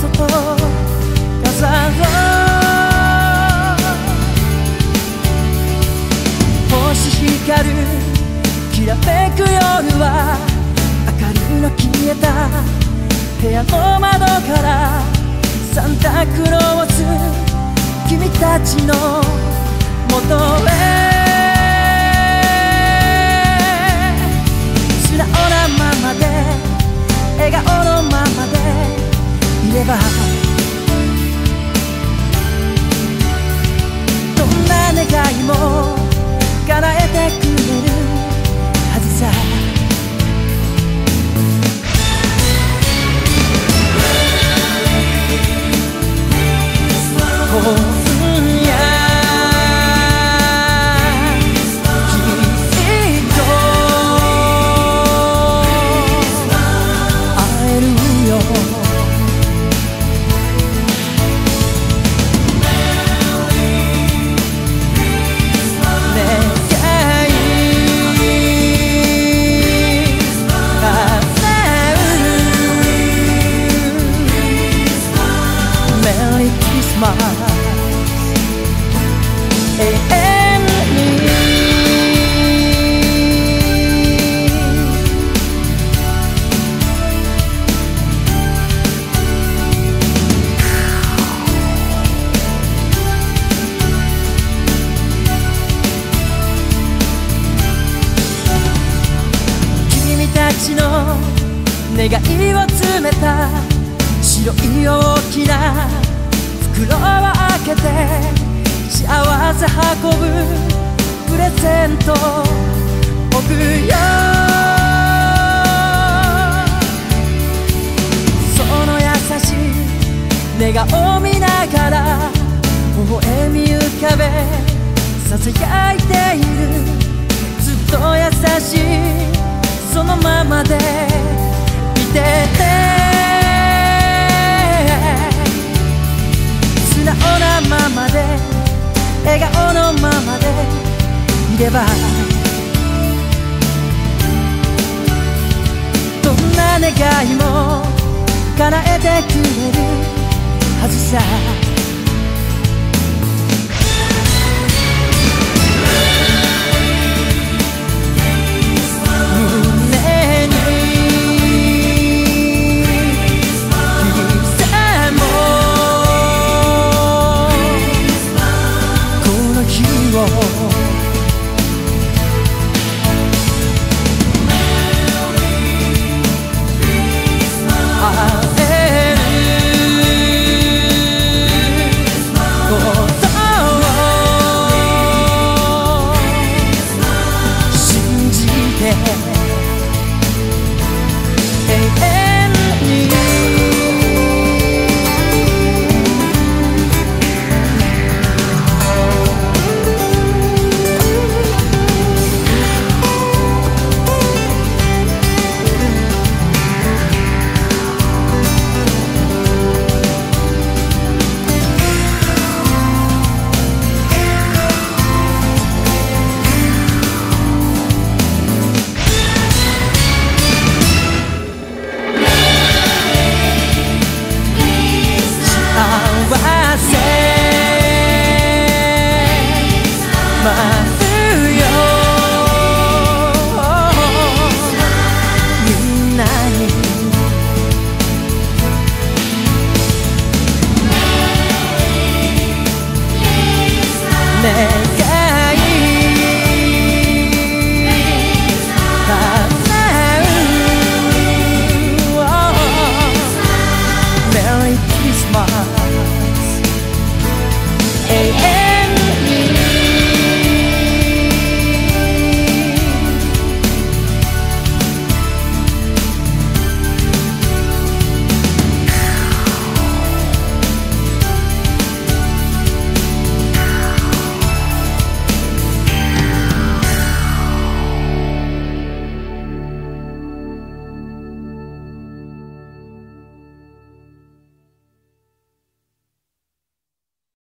そっと星光るきらめく夜は明るいの消えた部屋の窓からサンタクロース君たちの元へ。ークリスマス永遠に君たちの願いを詰めた白い大きな袋を開けて幸せ運ぶプレゼント置くよその優しい笑顔を見ながら微笑み浮かべささやいているずっと優しいそのままで笑顔のままでいればどんな願いも叶えてくれるはずさ。